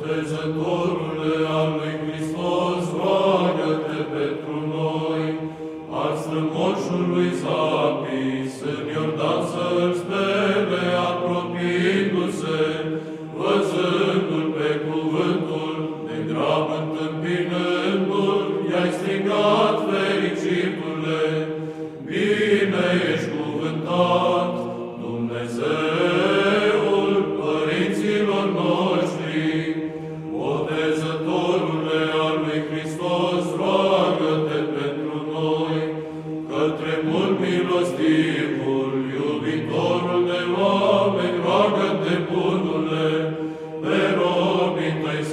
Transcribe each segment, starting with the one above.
Cotezătorule al lui Hristos, roagă-te pentru noi, al strămoșului Zapis, în Iordan să-l spele, apropiindu-se, văzându-l pe cuvântul, de grab întâmpinându-l, i-ai strigat,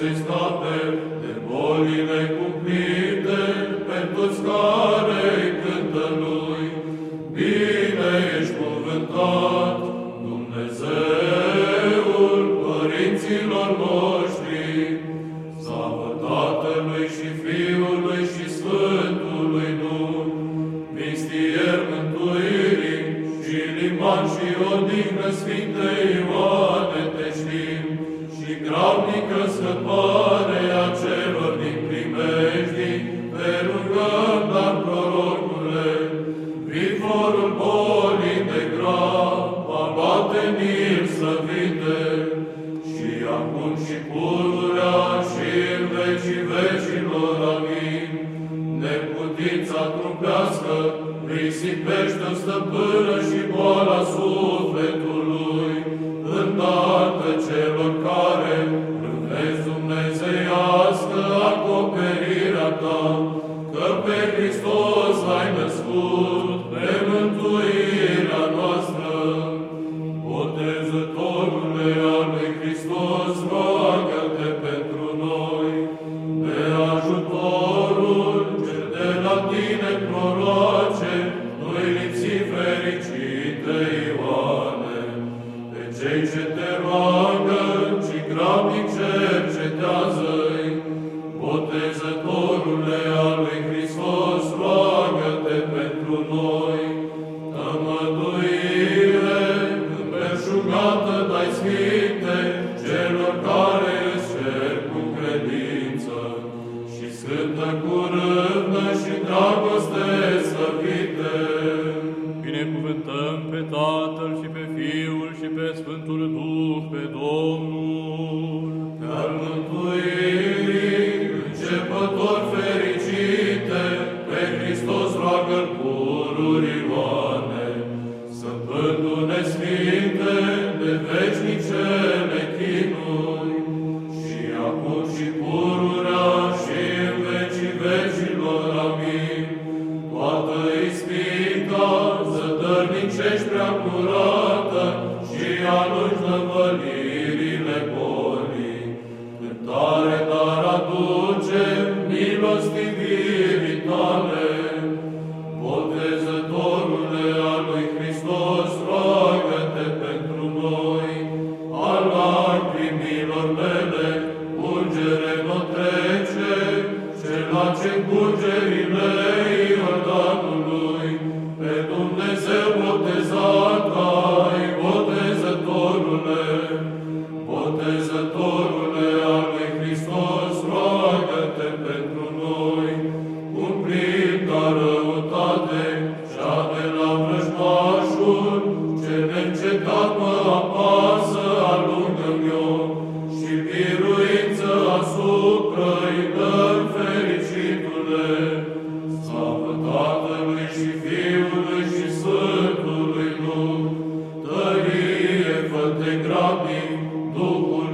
is not there. pururea și în vecii vecilor. Amin. Neputința trupească risipește stăpână și boala sufletului, îndată celor care râvesc dumnezeiască acoperirea ta, că pe Hristos ai născut pe mântuirea noastră. Botezătorule, Cântă cu râvnă și dragoste slăvite. Binecuvântăm pe Tatăl și pe Fiul și pe Sfântul Duh, pe Domnul. Dar mântuirii, începător pâinea curată și alungi năvălirile bolii. Cântare dar aduce milostivire, ce neîncetat mă apasă, alungă-mi eu, și biruință asupra îi dă-mi fericitule. Slavă Tatălui și Fiului și Sfântului Duh, tărie, fă-te Duhul